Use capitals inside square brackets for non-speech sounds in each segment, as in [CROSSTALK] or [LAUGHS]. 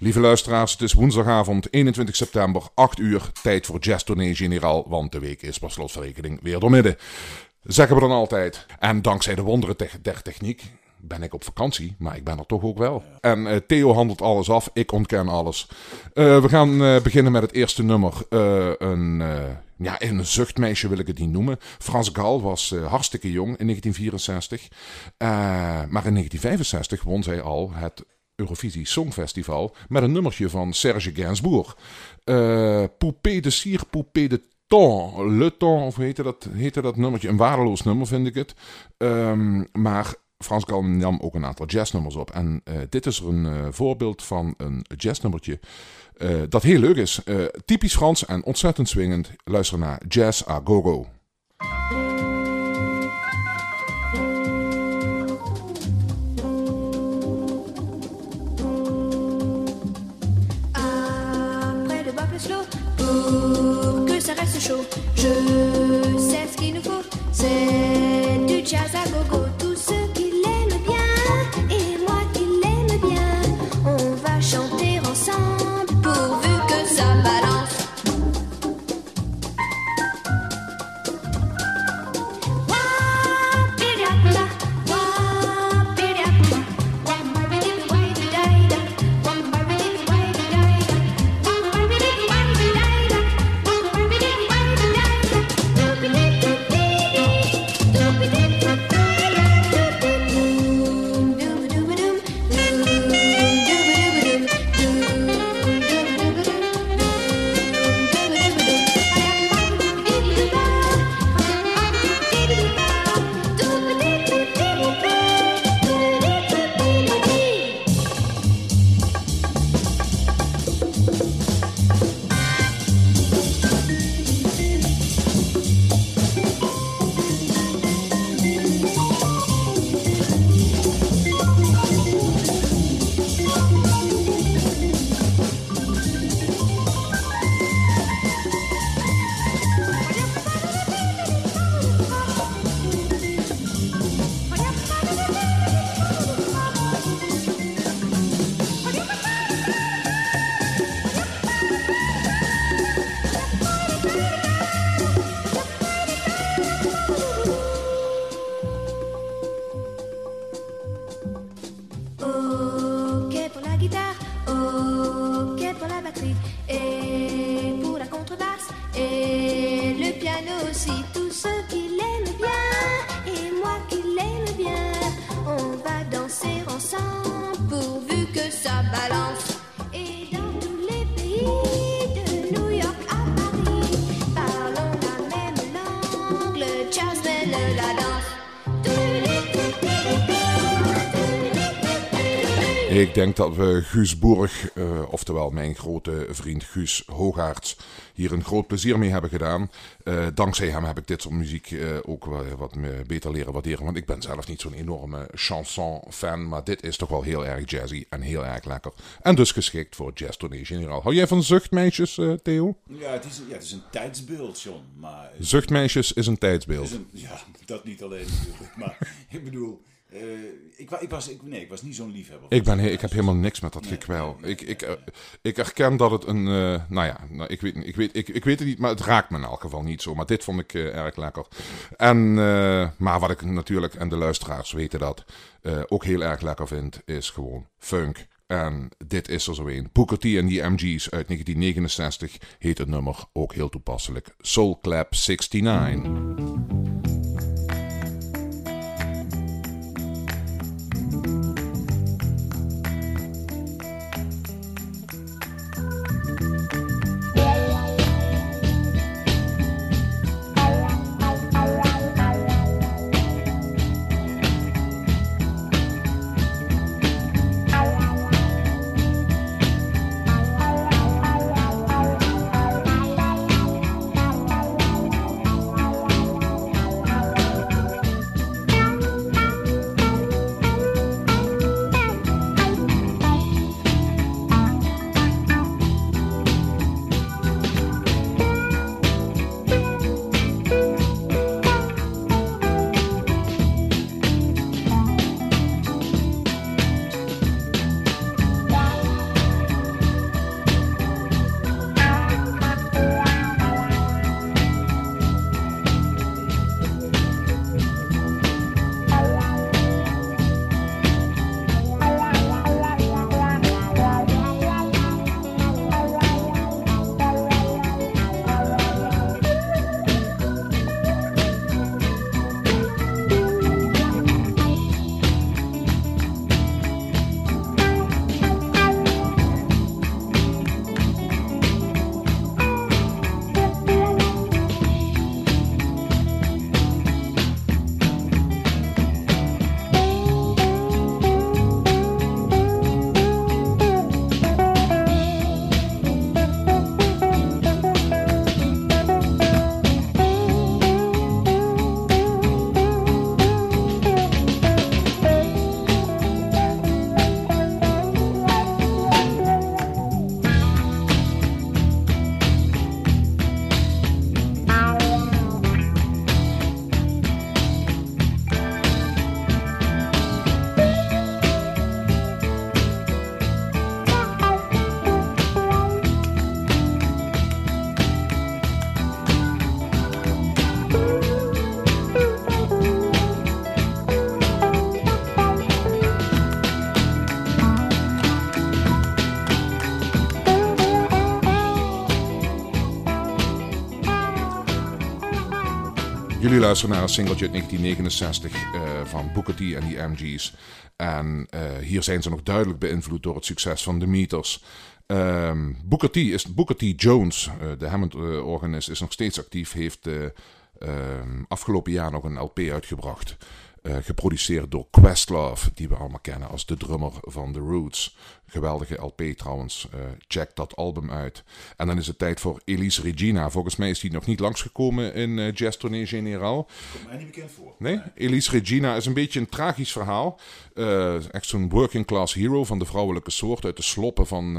Lieve luisteraars, het is woensdagavond 21 september, 8 uur, tijd voor Jazz Tournee Generaal, want de week is per slotverrekening weer doormidden. Zeggen we dan altijd. En dankzij de wonderen der techniek ben ik op vakantie, maar ik ben er toch ook wel. En uh, Theo handelt alles af, ik ontken alles. Uh, we gaan uh, beginnen met het eerste nummer. een, ja, een zuchtmeisje wil ik het niet noemen. Frans Gal was hartstikke jong in 1964. maar in 1965 won zij al het Eurovisie Songfestival met een nummertje van Serge Gainsbourg. Poupée de Cire, Poupée de Ton, Le Ton, of heette dat, heette dat nummertje? Een waardeloos nummer vind ik het. Um, maar Frans Gal nam ook een aantal jazznummers op. En uh, dit is er een uh, voorbeeld van een jazznummertje uh, dat heel leuk is. typisch Frans en ontzettend swingend. Luister naar Jazz a Go Go. Je sais ce qu'il nous faut, c'est du jazz à gogo. Tout ce denk dat we Guus Boerg, uh, oftewel mijn grote vriend Guus Hoogaerts, hier een groot plezier mee hebben gedaan. Uh, dankzij hem heb ik dit soort muziek uh, ook wat beter leren waarderen. Want ik ben zelf niet zo'n enorme chanson-fan, maar dit is toch wel heel erg jazzy en heel erg lekker. En dus geschikt voor Jazz Tournee Generaal. Hou jij van zuchtmeisjes, Theo? Ja het, is, ja, het is een tijdsbeeld, John. Maar... Zuchtmeisjes is een tijdsbeeld. Is een, ja, dat niet alleen natuurlijk. maar [LAUGHS] ik bedoel... Uh, ik, ik, was, ik, nee, ik was niet zo'n liefhebber. Ik, ben, ik heb helemaal niks met dat nee, gekwel. Nee, ik, ik, uh, ik erken dat het een. Uh, nou ja, nou, ik, weet, ik, weet, ik, ik weet het niet, maar het raakt me in elk geval niet zo. Maar dit vond ik erg lekker. En, maar wat ik natuurlijk, en de luisteraars weten dat, ook heel erg lekker vind, is gewoon funk. En dit is er zo een. Booker T en die MG's uit 1969 heet het nummer ook heel toepasselijk. Soul Clap 69. Jullie luisteren naar een singeltje uit 1969 uh, van Booker T en die MG's. En uh, hier zijn ze nog duidelijk beïnvloed door het succes van de Meters. Um, Booker T, is, Booker T Jones, uh, de Hammond-organist, is nog steeds actief. Heeft ehm, afgelopen jaar nog een LP uitgebracht. Uh, geproduceerd door Questlove, die we allemaal kennen als de drummer van The Roots. Geweldige LP trouwens. Uh, check dat album uit. En dan is het tijd voor Elise Regina. Volgens mij is die nog niet langsgekomen in uh, Jazz Tournee Generaal. Komt mij niet bekend voor. Nee? Elise Regina is een beetje een tragisch verhaal. Echt zo'n working class hero van de vrouwelijke soort uit de sloppen van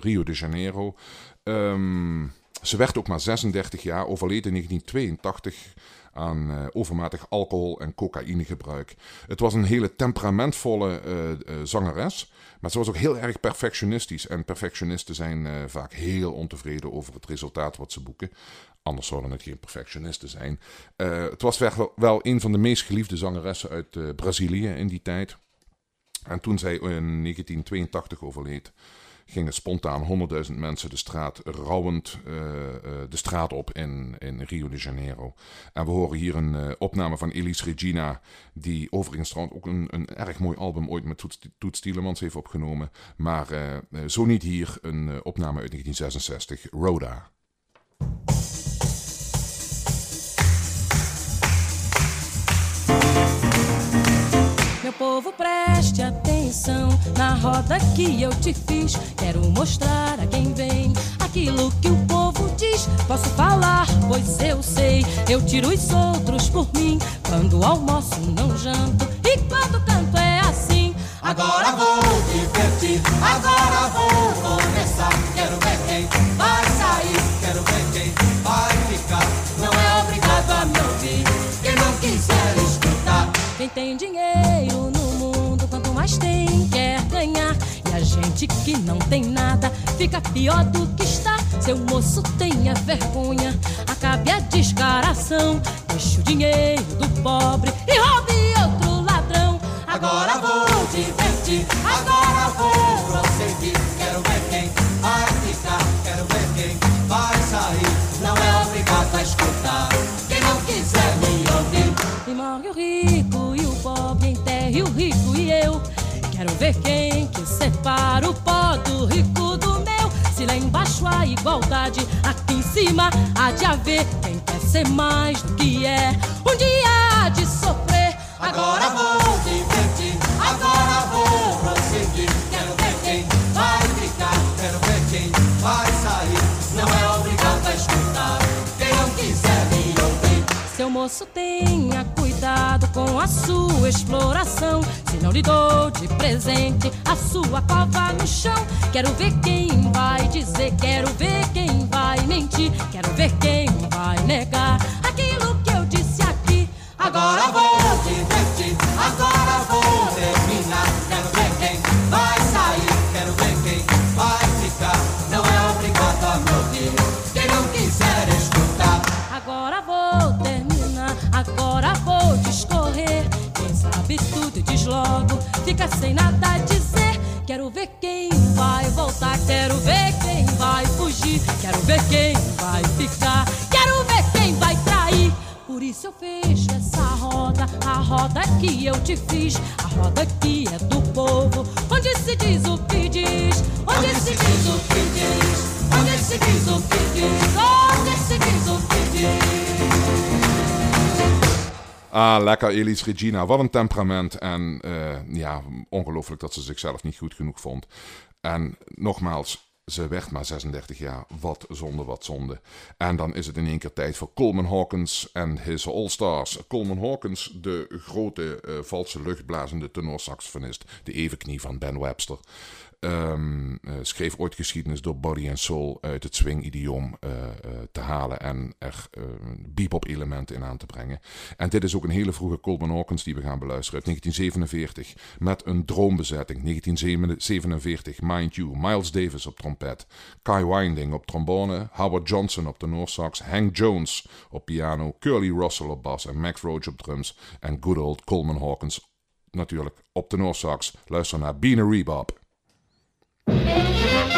Rio de Janeiro. Um, ze werd ook maar 36 jaar, overleed in 1982 aan uh, overmatig alcohol- en cocaïnegebruik. Het was een hele temperamentvolle uh, uh, zangeres, maar ze was ook heel erg perfectionistisch. En perfectionisten zijn vaak heel ontevreden over het resultaat wat ze boeken. Anders zouden het geen perfectionisten zijn. het was wel, wel een van de meest geliefde zangeressen uit Brazilië in die tijd. En toen zij in 1982 overleed, gingen spontaan 100.000 mensen de straat rouwend uh, uh, de straat op in, in Rio de Janeiro. En we horen hier een uh, opname van Elise Regina, die overigens trouwens ook een, een erg mooi album ooit met Toets Tielemans heeft opgenomen. Maar zo niet hier een opname uit 1966, Rhoda. Meu povo, preste atenção na roda que eu te fiz. Quero mostrar a quem vem aquilo que o povo diz. Posso falar, pois eu sei. Eu tiro os outros por mim. Quando almoço, não janto. E quando canto é assim. Agora vou divertir, agora vou começar. Quero ver quem vai sair, quero ver quem Quem tem dinheiro no mundo, quanto mais tem, quer ganhar. E a gente que não tem nada, fica pior do que está. Seu moço tenha vergonha, acabe a descaração. Deixe o dinheiro do pobre e roube outro ladrão. Agora vou divertir, agora vou prosseguir. Quero ver quem vai ficar, quero ver quem vai sair. Não é obrigado a escutar, quem não quiser me ouvir. E morre o rico ver quem que separa o pó do rico do meu. Se lá embaixo há igualdade, aqui em cima há de haver quem quer ser mais do que é. Um dia há de sofrer. Agora vou divertir, agora vou prosseguir. Quero ver quem vai ficar, quero ver quem vai sair. Não é obrigado a escutar, quem não quiser me ouvir. Seu moço tenha cuidado com a sua exploração. Se não lhe dou de presente a sua cova no chão. Quero ver quem vai dizer, quero ver quem vai mentir. Quero ver quem vai negar aquilo que eu disse aqui. Agora vou roda que eu te fiz, a roda que é do povo, onde se diz o que diz, onde se diz o que diz, onde se diz o que diz, onde se diz o que diz. Ah, lekker Elise Regina. Wat een temperament. En uh, ja, ongelooflijk dat ze zichzelf niet goed genoeg vond. En nogmaals, ze werd maar 36 jaar. Wat zonde, wat zonde. En dan is het in één keer tijd voor Coleman Hawkins en his All-Stars. Coleman Hawkins, de grote uh, valse luchtblazende tenorsaxofonist. De evenknie van Ben Webster. Um, uh, schreef ooit geschiedenis door Body and Soul uit het swing-idioom uh, uh, te halen en er bebop-elementen in aan te brengen. En dit is ook een hele vroege Coleman Hawkins die we gaan beluisteren uit 1947 met een droombezetting. 1947, mind you, Miles Davis op trompet, Kai Winding op trombone, Howard Johnson op de sax, Hank Jones op piano, Curly Russell op bas en Max Roach op drums en good old Coleman Hawkins natuurlijk op de sax. Luister naar Bean Rebop. Música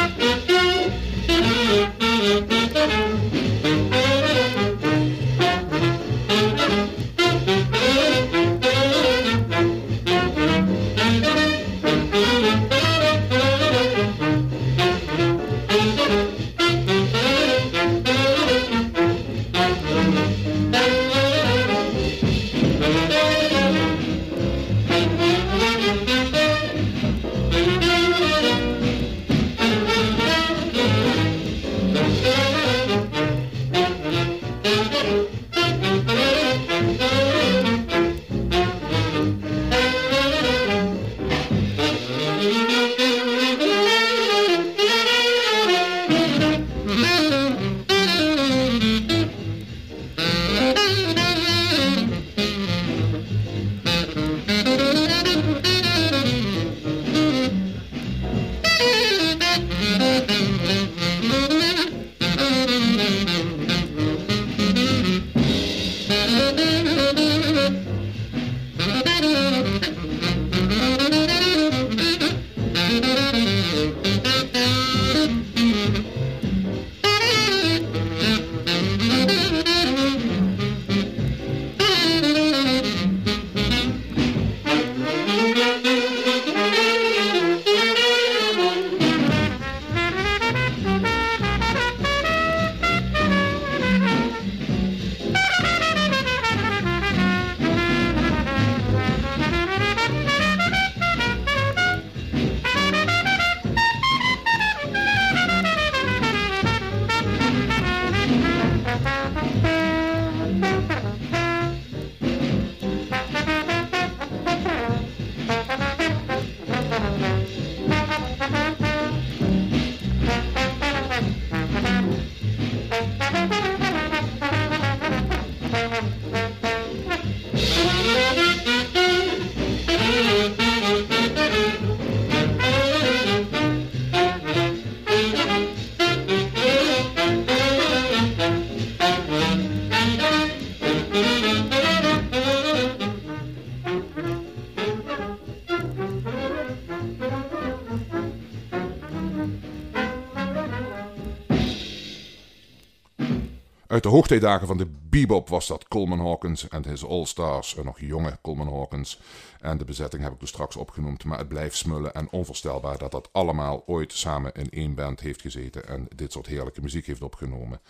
Uit de hoogtijdagen van de bebop was dat Coleman Hawkins en his All-Stars, een nog jonge Coleman Hawkins. En de bezetting heb ik dus straks opgenoemd, maar het blijft smullen en onvoorstelbaar dat dat allemaal ooit samen in één band heeft gezeten en dit soort heerlijke muziek heeft opgenomen.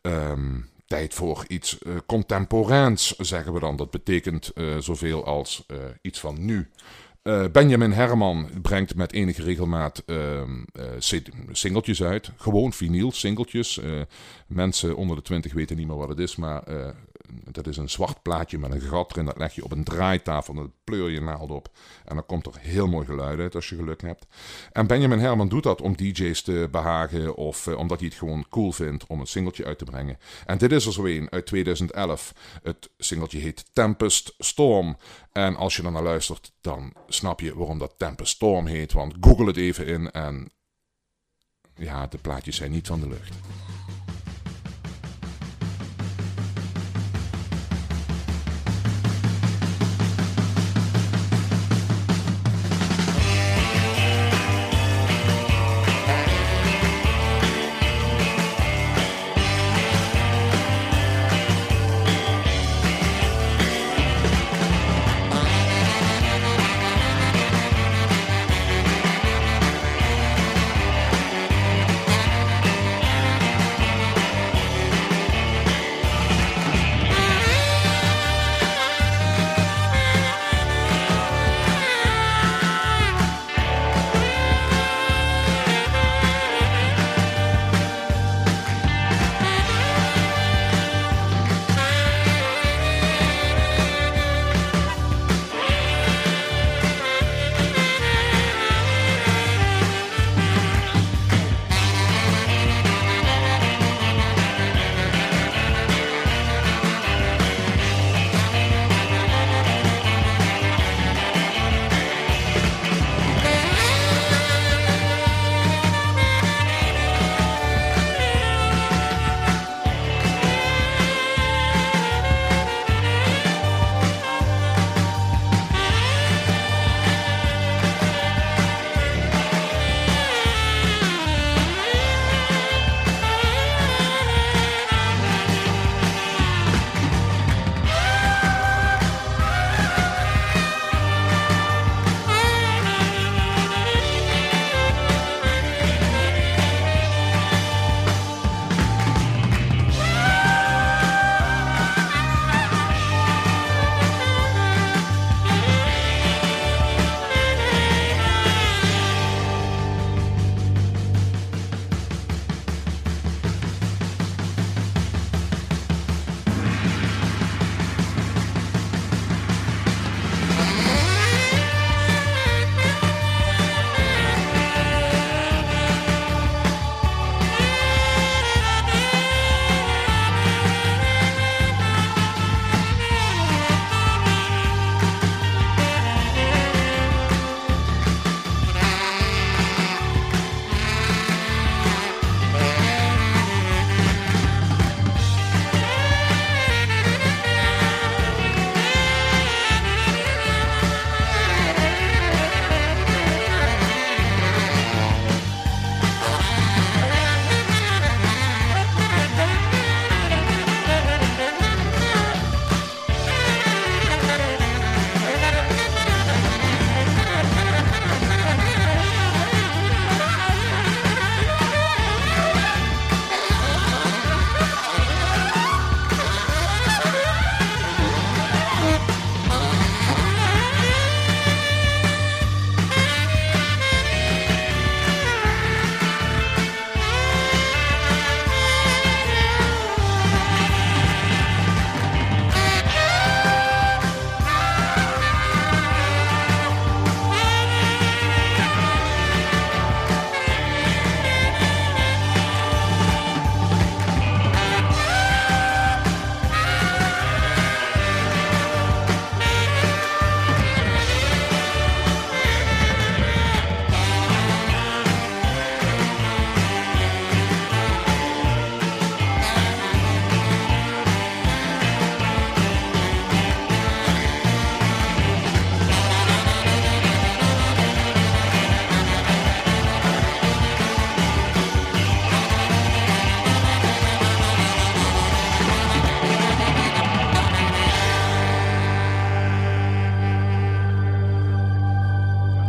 Ehm, tijd voor iets uh, contemporains, zeggen we dan. Dat betekent uh, zoveel als uh, iets van nu. Benjamin Herman brengt met enige regelmaat ehm, singeltjes uit. Gewoon vinyl singeltjes. mensen onder de 20 weten niet meer wat het is, maar dat is een zwart plaatje met een gat erin. Dat leg je op een draaitafel. Dan pleur je naald op. En dan komt er heel mooi geluid uit als je geluk hebt. En Benjamin Herman doet dat om DJ's te behagen. Of eh, omdat hij het gewoon cool vindt om een singeltje uit te brengen. En dit is er zo een uit 2011. Het singeltje heet Tempest Storm. En als je er naar luistert, dan snap je waarom dat Tempest Storm heet. Want google het even in en ja, de plaatjes zijn niet van de lucht.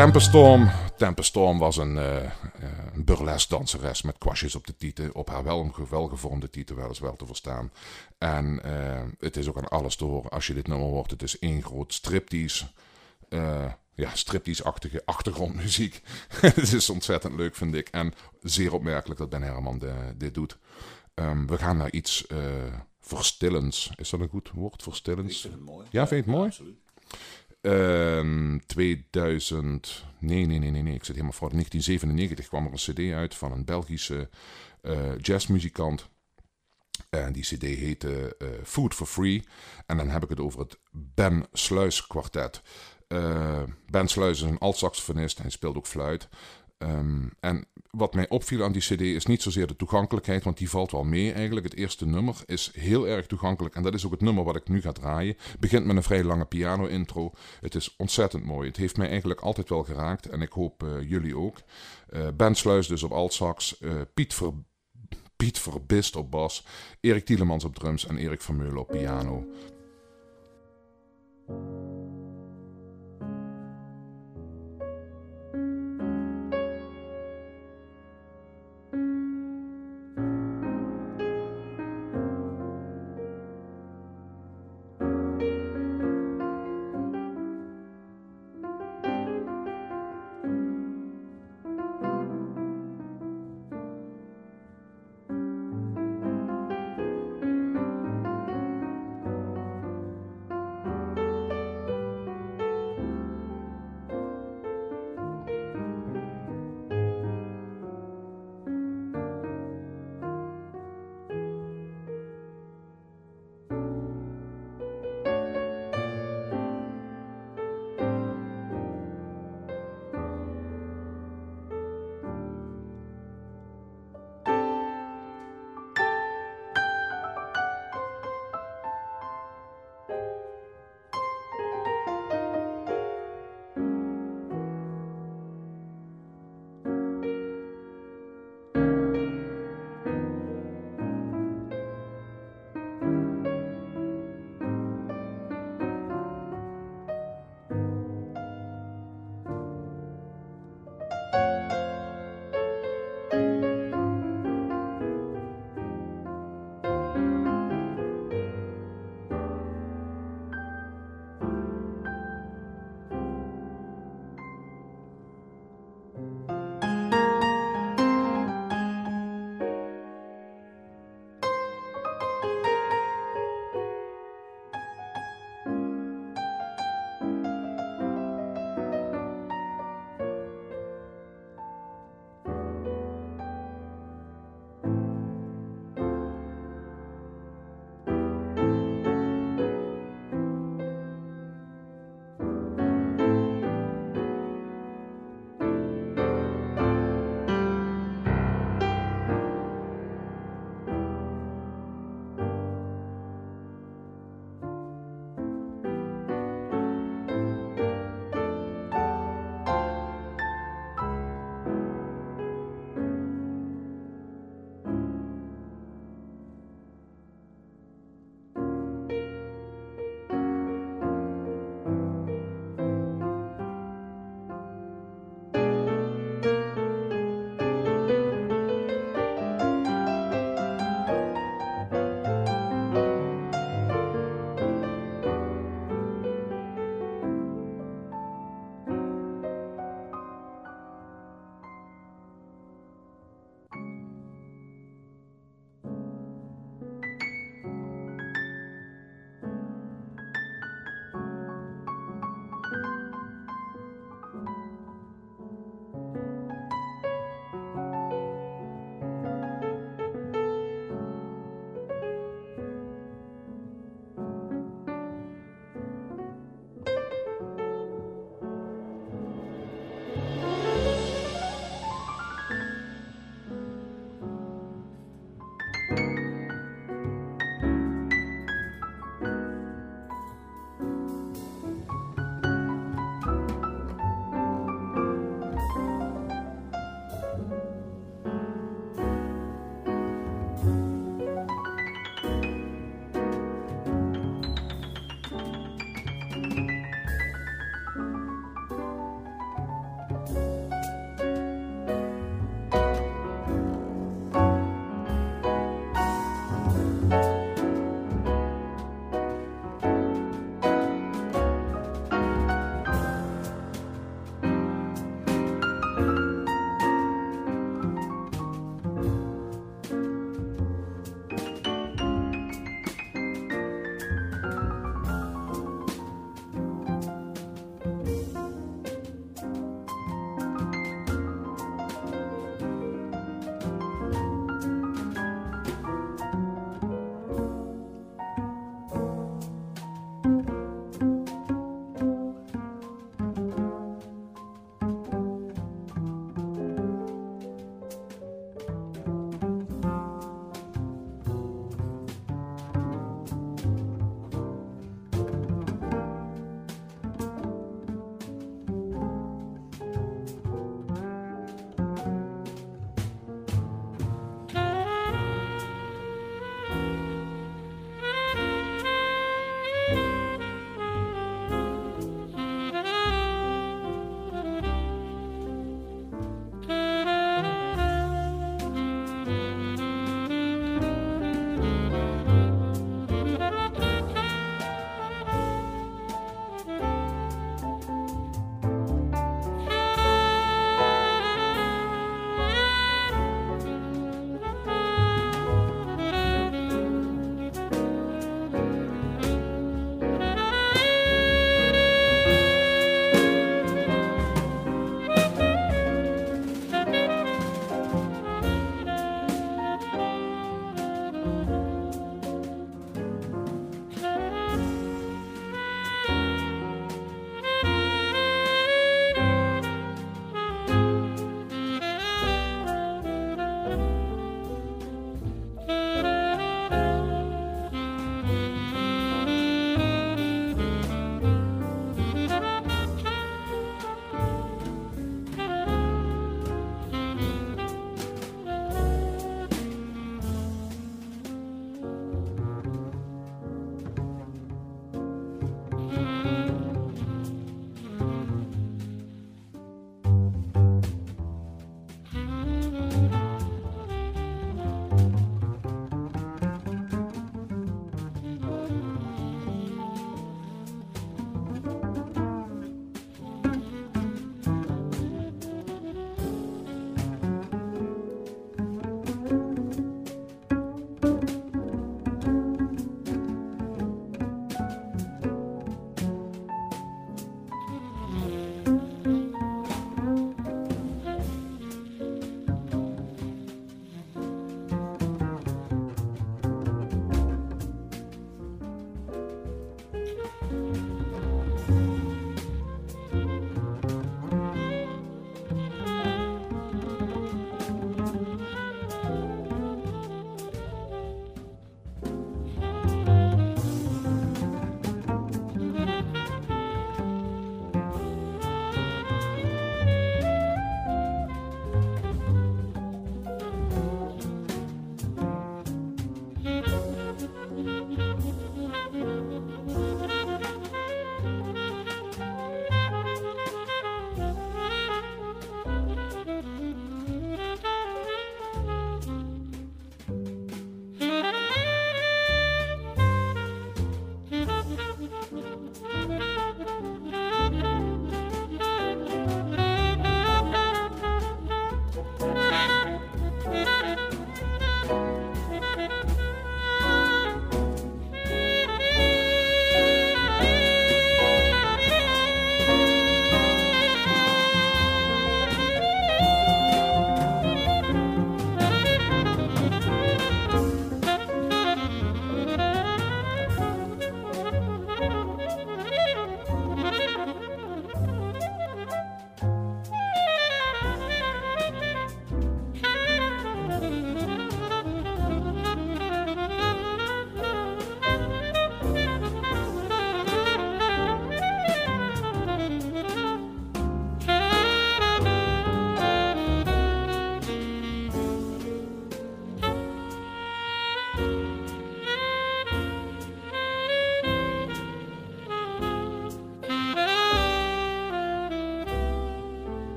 Tempestorm. Tempestorm was een, uh, een burlesque danseres met kwastjes op de tieten. Op haar wel, welgevormde tieten weliswaar te verstaan. En uh, het is ook aan alles te horen als je dit nummer hoort. Het is één groot striptease. Uh, ja, striptease-achtige achtergrondmuziek. [LAUGHS] het is ontzettend leuk, vind ik. En zeer opmerkelijk dat Ben Herman de, dit doet. Um, we gaan naar iets verstillends. Is dat een goed woord? Verstillends? Ik vind het mooi. Ja, vind je het mooi? absoluut. Uh, 2000, nee, nee, nee, nee, nee, ik zit helemaal voor. 1997 kwam er een CD uit van een Belgische uh, jazzmuzikant. En die CD heette uh, Food for Free. En dan heb ik het over het Ben Sluis kwartet. Uh, ben Sluis is een alt-saxofonist. Hij speelt ook fluit. Um, en wat mij opviel aan die CD is niet zozeer de toegankelijkheid, want die valt wel mee eigenlijk. Het eerste nummer is heel erg toegankelijk en dat is ook het nummer wat ik nu ga draaien. Begint met een vrij lange piano-intro. Het is ontzettend mooi. Het heeft mij eigenlijk altijd wel geraakt en ik hoop uh, jullie ook. Uh, ben Sluis dus op altsax, uh, Piet, Ver, Piet Verbist op bas, Erik Tielemans op drums en Erik Vermeulen op piano.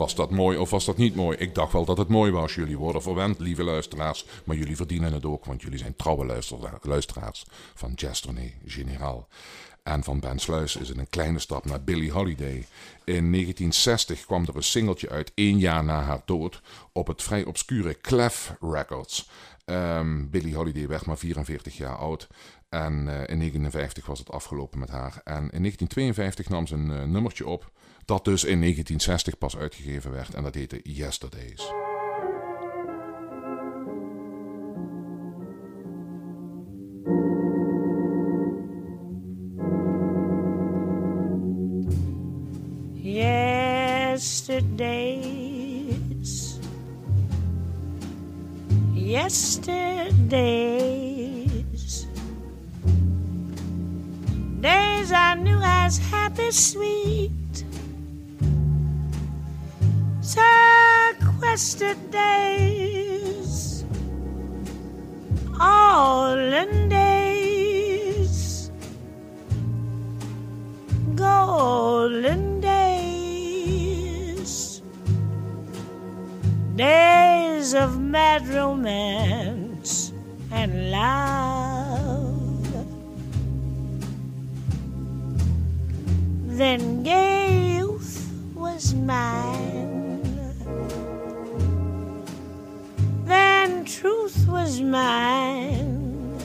Was dat mooi of was dat niet mooi? Ik dacht wel dat het mooi was. Jullie worden verwend, lieve luisteraars. Maar jullie verdienen het ook, want jullie zijn trouwe luistera- luisteraars van Tournee Generaal. En van Ben Sluis is het een kleine stap naar Billie Holiday. In 1960 kwam er een singeltje uit, één jaar na haar dood, op het vrij obscure Clef Records. Ehm Billie Holiday werd maar 44 jaar oud. En eh, in 1959 was het afgelopen met haar. En in 1952 nam ze een eh, nummertje op. Dat dus in 1960 pas uitgegeven werd. En dat heette Yesterdays. Yesterdays, yesterdays, days I knew as happy, sweet, sequestered days, all in days, golden days, days of mad romance and love. Then gay youth was mine. Was mine.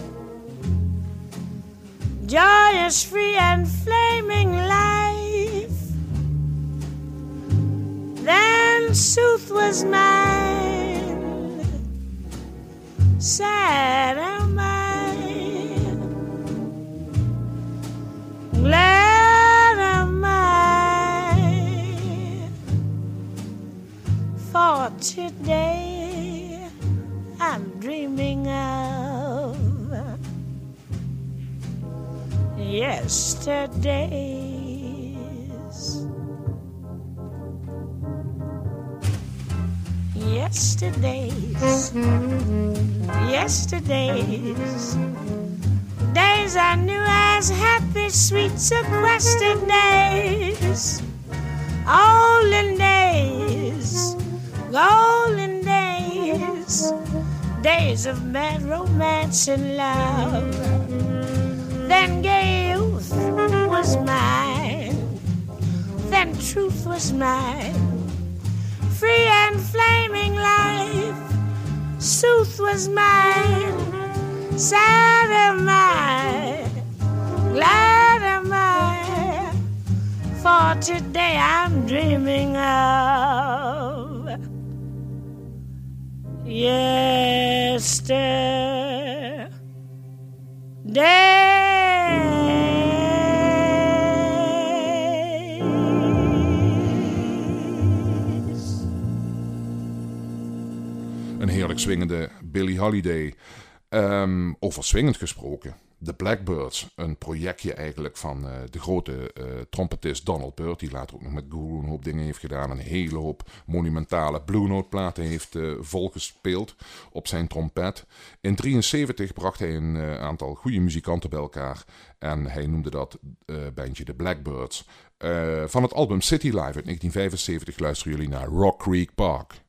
Joyous, free, and flaming life. Then sooth was mine. Sad am I. Glad am I. For today yesterdays. Yesterdays, yesterdays, days I knew as happy, sweet, sequestered days, olden days, golden days, days of mad romance and love. Then youth was mine, then truth was mine free and flaming life. Sooth was mine, sad am I, glad am I. For today I'm dreaming of yesterday. Swingende Billie Holiday. Ehm, over swingend gesproken. The Blackbirds, een projectje eigenlijk van eh, de grote eh, trompetist Donald Byrd, die later ook nog met Guru een hoop dingen heeft gedaan, een hele hoop monumentale Blue Note platen heeft eh, volgespeeld op zijn trompet. In 73 bracht hij een aantal goede muzikanten bij elkaar en hij noemde dat bandje The Blackbirds. Van het album City Live uit 1975 luisteren jullie naar Rock Creek Park.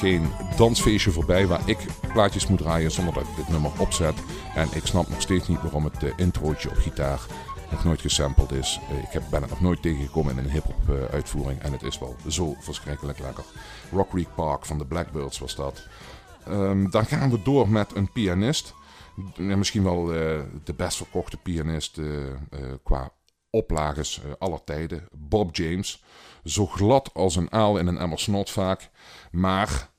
Geen dansfeestje voorbij waar ik plaatjes moet draaien zonder dat ik dit nummer opzet. En ik snap nog steeds niet waarom het uh, introotje op gitaar nog nooit gesampled is. Uh, ik heb, ben het nog nooit tegengekomen in een hip-hop uh, uitvoering en het is wel zo verschrikkelijk lekker. Rock Creek Park van de Blackbirds was dat. Um, dan gaan we door met een pianist. Misschien wel de best verkochte pianist qua oplages aller tijden. Bob James. Zo glad als een aal in een emmer snot vaak. Maar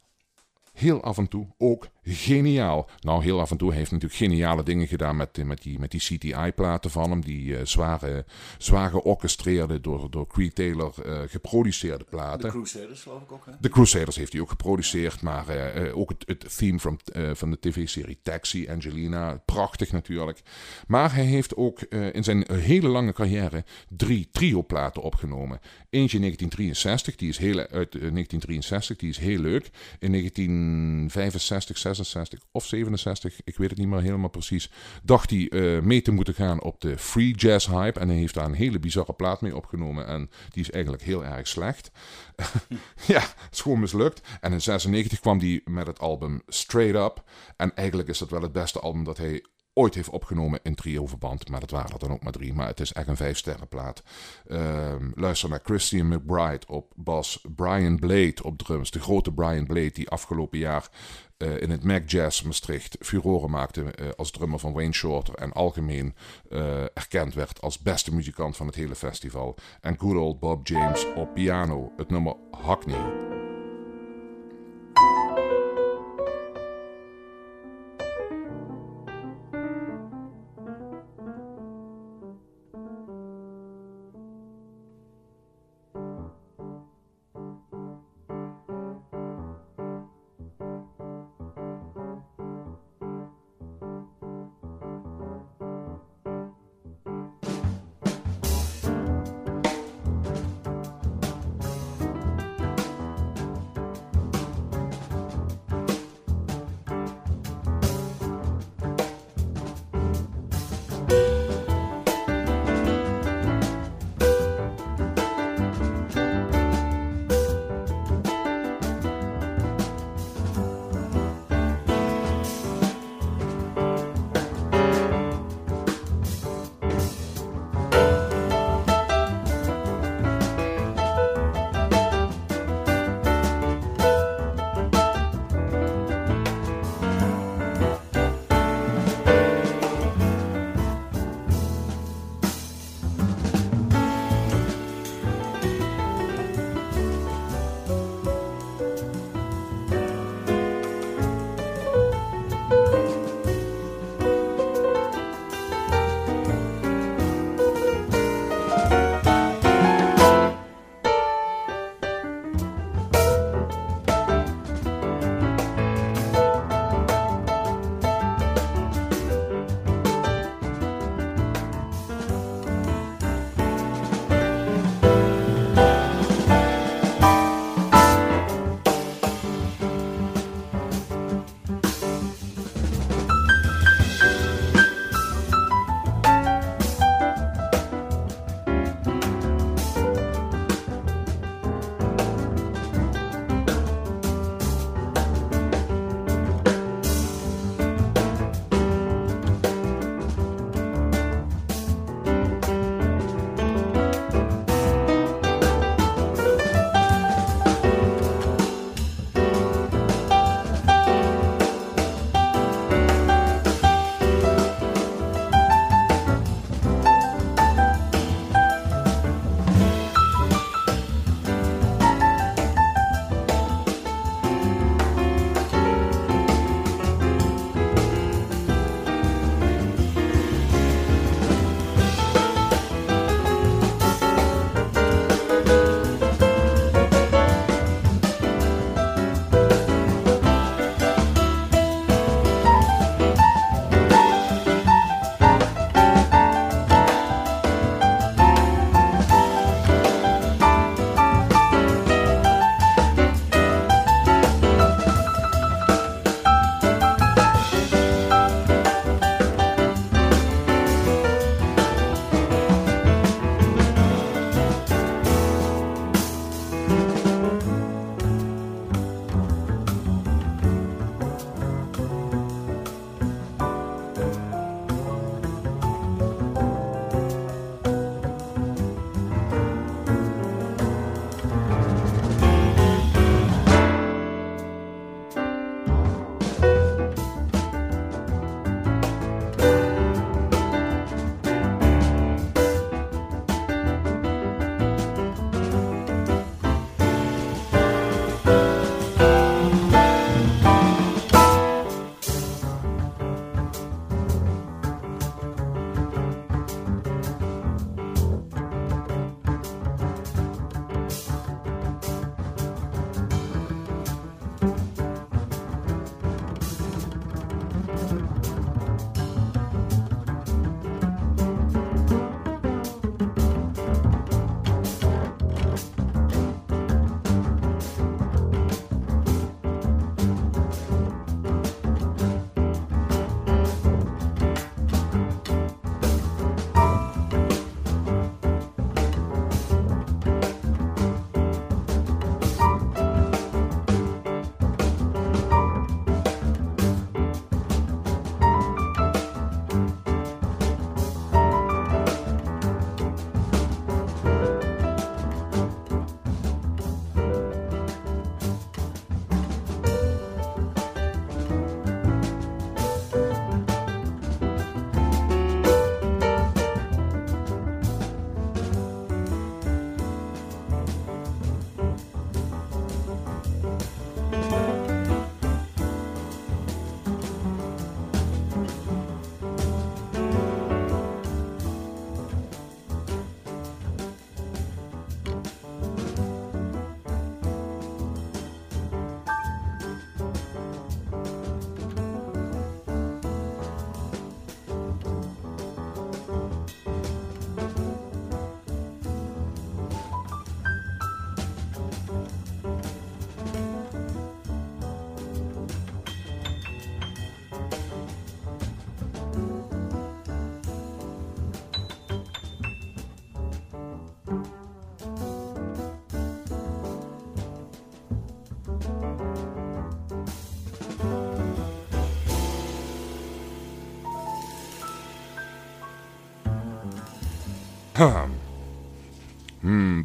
heel af en toe ook geniaal. Nou, heel af en toe heeft hij natuurlijk geniale dingen gedaan met, met die, met die CTI-platen van hem. Die uh, zware, zwaar georchestreerde, door, door Creed Taylor uh, geproduceerde platen. De Crusaders geloof ik ook, hè? De Crusaders heeft hij ook geproduceerd. Maar uh, ook het, het theme from, van de tv-serie Taxi, Angelina. Prachtig natuurlijk. Maar hij heeft ook in zijn hele lange carrière drie trio-platen opgenomen. Eentje in 1963, die is heel, uit 1963, die is heel leuk. In 1965, 66 of 67, ik weet het niet meer helemaal precies, dacht hij uh, mee te moeten gaan op de free jazz hype. En hij heeft daar een hele bizarre plaat mee opgenomen. En die is eigenlijk heel erg slecht. [LAUGHS] ja, het is gewoon mislukt. En in 96 kwam hij met het album Straight Up. En eigenlijk is dat wel het beste album dat hij ooit heeft opgenomen in trio-verband. Maar dat waren er dan ook maar drie. Maar het is echt een vijfsterrenplaat. Uh, luister naar Christian McBride op bas. Brian Blade op drums. De grote Brian Blade die afgelopen jaar in het Mac Jazz Maastricht furoren maakte uh, als drummer van Wayne Shorter. En algemeen uh, erkend werd als beste muzikant van het hele festival. En good old Bob James op piano. Het nummer Hackney.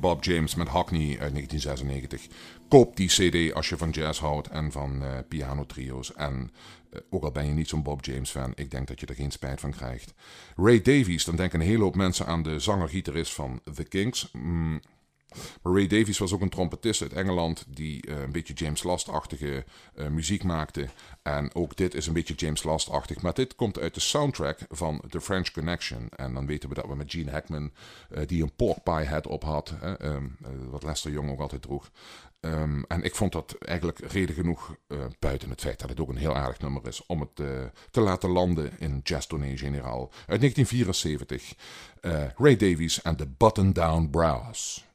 Bob James met Hackney uit 1996. Koop die CD als je van jazz houdt en van uh, piano trio's. En uh, ook al ben je niet zo'n Bob James fan, ik denk dat je er geen spijt van krijgt. Ray Davies, dan denken een hele hoop mensen aan de zanger-gitarist van The Kings. Mm, Ray Davies was ook een trompetist uit Engeland die uh, een beetje James Last-achtige uh, muziek maakte. En ook dit is een beetje James Last-achtig. Maar dit komt uit de soundtrack van The French Connection. En dan weten we dat we met Gene Hackman, uh, die een pork pie head op had, um, wat Lester Young ook altijd droeg. Um, en ik vond dat eigenlijk reden genoeg, buiten het feit dat het ook een heel aardig nummer is, om het te laten landen in Jazz Tournee Generaal uit 1974. Ray Davies en de Button Down Brows.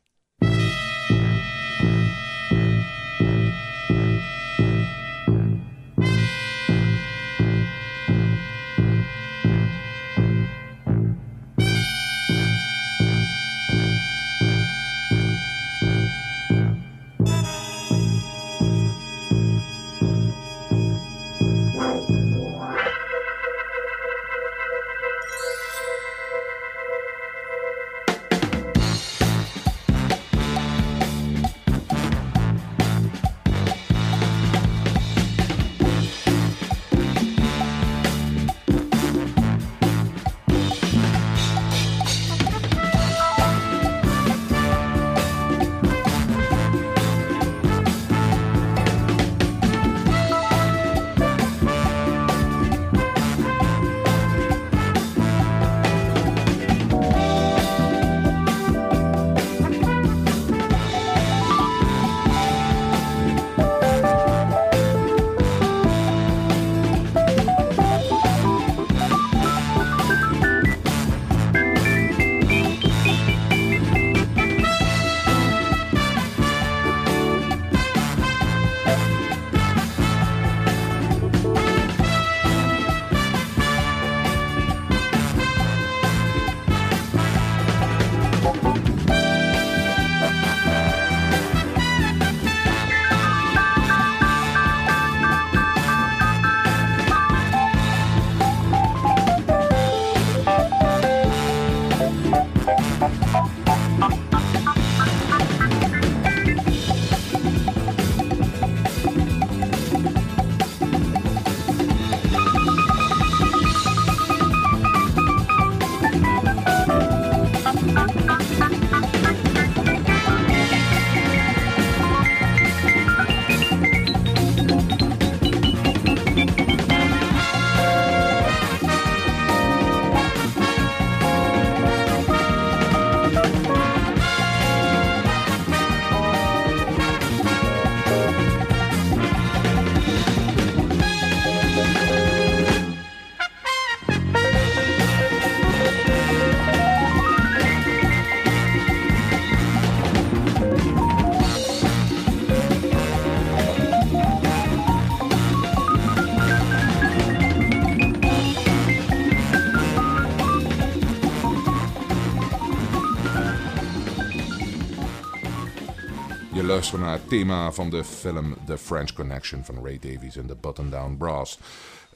Thema van de film The French Connection van Ray Davies en de Button Down Brass.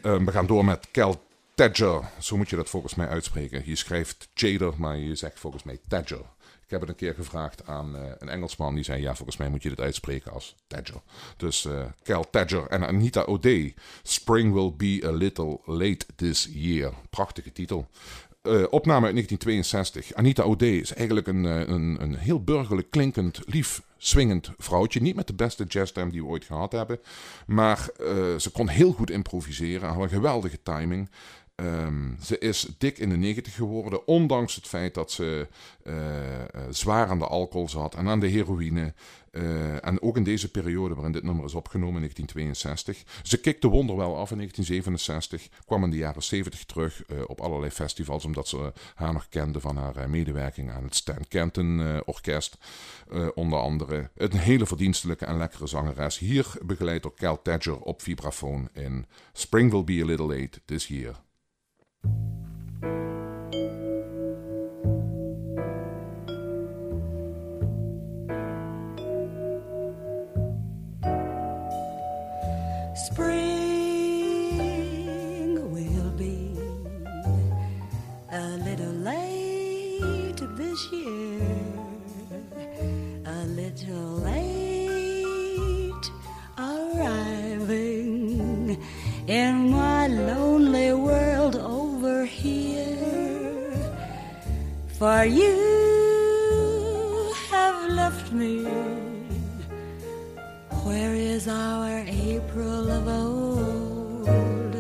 Um, we gaan door met Cal Tadger, zo moet je dat volgens mij uitspreken. Je schrijft Chader, maar je zegt volgens mij Tadger. Ik heb het een keer gevraagd aan uh, een Engelsman die zei: Ja, volgens mij moet je dit uitspreken als Tadger. Dus uh, Cal Tadger en Anita O'Day. Spring will be a little late this year. Prachtige titel. Uh, opname uit 1962. Anita O'Day is eigenlijk een, een, een heel burgerlijk klinkend, lief swingend vrouwtje. Niet met de beste jazzstem die we ooit gehad hebben. Maar uh, ze kon heel goed improviseren. Had een geweldige timing. Um, ze is dik in de 90 geworden, ondanks het feit dat ze uh, zwaar aan de alcohol zat en aan de heroïne. Uh, en ook in deze periode waarin dit nummer is opgenomen, in 1962. Ze kikte wonder wel af in 1967, kwam in de jaren 70 terug op allerlei festivals, omdat ze haar nog kende van haar medewerking aan het Stan Kenton Orkest. onder andere een hele verdienstelijke en lekkere zangeres. Hier begeleid door Cal Tadger op vibrafoon in Spring Will Be a Little Late This Year. Spring will be a little late this year, a little late arriving in my. For you have left me. Where is our April of old?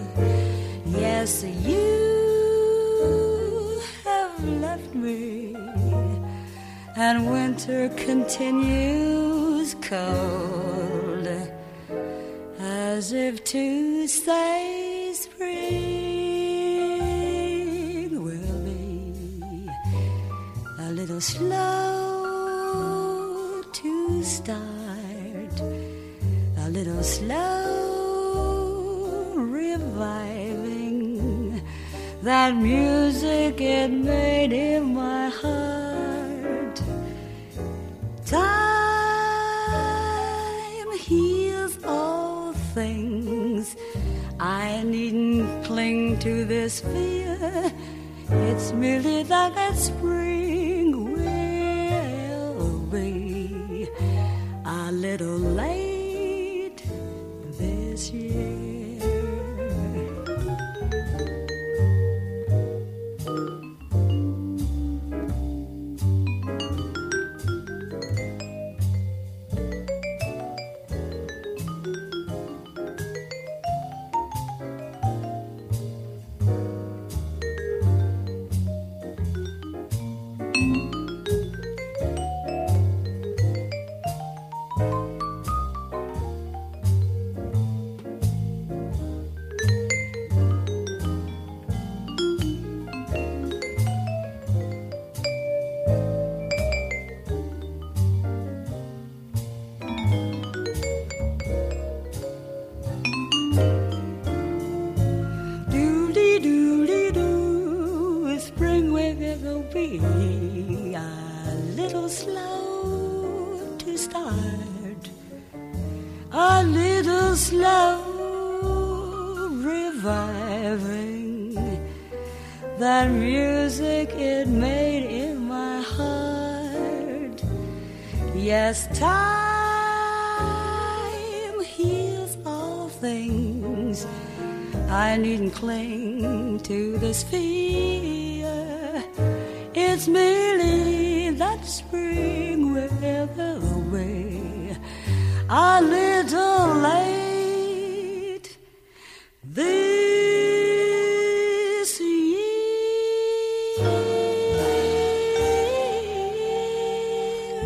Yes, you have left me, and winter continues cold, as if to say spring little slow to start, a little slow reviving that music it made in my heart. Time heals all things. I needn't cling to this fear. It's merely like a spring a little late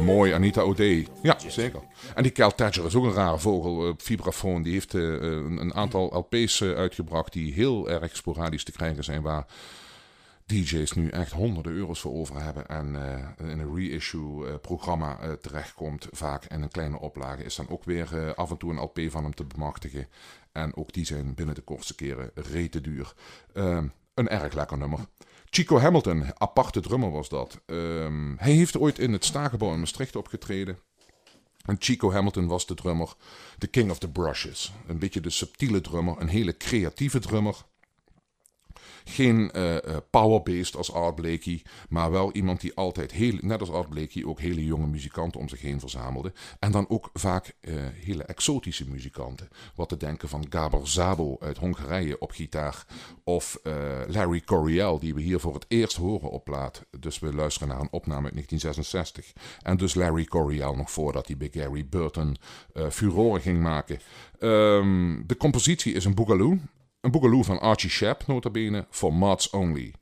Mooi, Anita O'Day. Ja, zeker. En die Cal is ook een rare vogel. eh, vibrafoon. Die heeft eh, een, een aantal LP's eh, uitgebracht die heel erg sporadisch te krijgen zijn. Waar DJ's nu echt honderden euro's voor over hebben. En eh, in een reissue eh, programma eh, terechtkomt. Vaak in een kleine oplage. Is dan ook weer eh, af en toe een LP van hem te bemachtigen. En ook die zijn binnen de kortste keren rete duur. Ehm, een erg lekker nummer. Chico Hamilton, aparte drummer was dat. Ehm, hij heeft ooit in het Stagebouw in Maastricht opgetreden. En Chico Hamilton was de drummer, de king of the brushes. Een beetje de subtiele drummer, een hele creatieve drummer. Geen eh eh, powerbeest als Art Blakey, maar wel iemand die altijd, heel, net als Art Blakey, ook hele jonge muzikanten om zich heen verzamelde. En dan ook vaak eh, hele exotische muzikanten. Wat te denken van Gabor Zabo uit Hongarije op gitaar. Of Larry Coryell, die we hier voor het eerst horen op plaat. Dus we luisteren naar een opname uit 1966. En dus Larry Coryell nog voordat hij bij Gary Burton furoren ging maken. Ehm, de compositie is een boogaloo. Een Boogaloo van Archie Shepp, notabene, voor Mods Only.